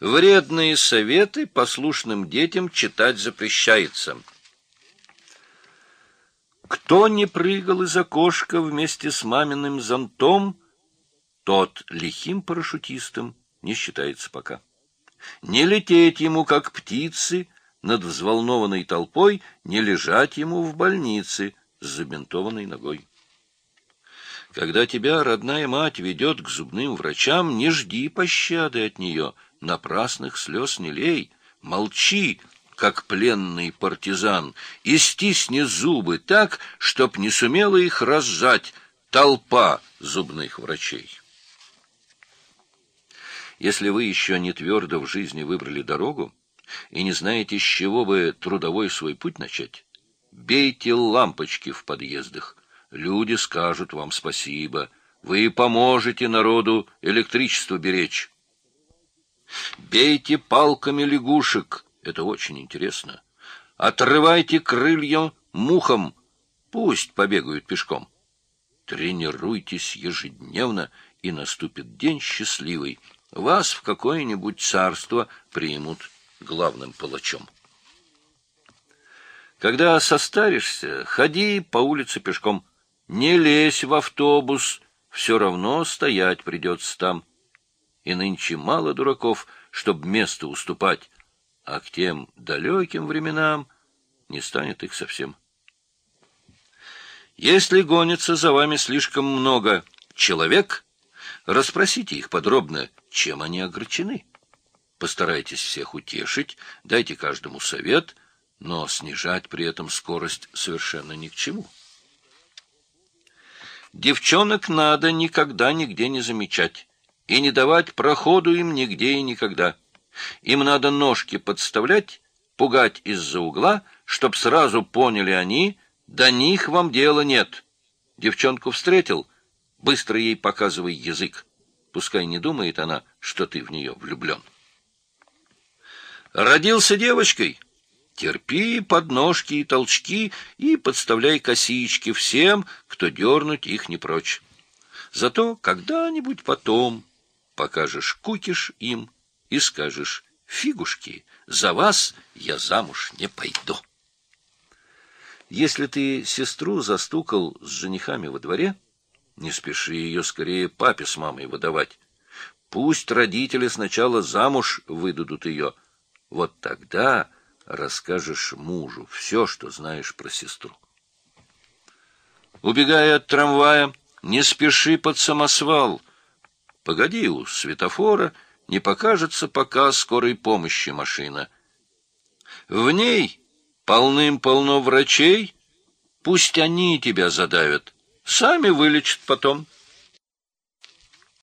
Вредные советы послушным детям читать запрещается. Кто не прыгал из окошка вместе с маминым зонтом, тот лихим парашютистом не считается пока. Не лететь ему, как птицы, над взволнованной толпой, не лежать ему в больнице с забинтованной ногой. Когда тебя родная мать ведет к зубным врачам, не жди пощады от нее, напрасных слез не лей, молчи, как пленный партизан, и стисни зубы так, чтоб не сумела их разжать толпа зубных врачей. Если вы еще не твердо в жизни выбрали дорогу и не знаете, с чего бы трудовой свой путь начать, бейте лампочки в подъездах. Люди скажут вам спасибо. Вы поможете народу электричество беречь. Бейте палками лягушек. Это очень интересно. Отрывайте крылья мухам. Пусть побегают пешком. Тренируйтесь ежедневно, и наступит день счастливый — вас в какое-нибудь царство примут главным палачом. Когда состаришься, ходи по улице пешком. Не лезь в автобус, все равно стоять придется там. И нынче мало дураков, чтоб место уступать, а к тем далеким временам не станет их совсем. Если гонится за вами слишком много человек, расспросите их подробно, чем они огорчены. Постарайтесь всех утешить, дайте каждому совет, но снижать при этом скорость совершенно ни к чему. Девчонок надо никогда нигде не замечать и не давать проходу им нигде и никогда. Им надо ножки подставлять, пугать из-за угла, чтоб сразу поняли они, до них вам дела нет. Девчонку встретил, быстро ей показывай язык. Пускай не думает она, что ты в нее влюблен. Родился девочкой. Терпи подножки и толчки и подставляй косички всем, кто дернуть их не прочь. Зато когда-нибудь потом покажешь кукиш им и скажешь «Фигушки, за вас я замуж не пойду». Если ты сестру застукал с женихами во дворе, не спеши ее скорее папе с мамой выдавать. Пусть родители сначала замуж выдадут ее. Вот тогда расскажешь мужу все, что знаешь про сестру. Убегая от трамвая, не спеши под самосвал. Погоди у светофора, не покажется пока скорой помощи машина. В ней полным-полно врачей, пусть они тебя задавят. Сами вылечат потом.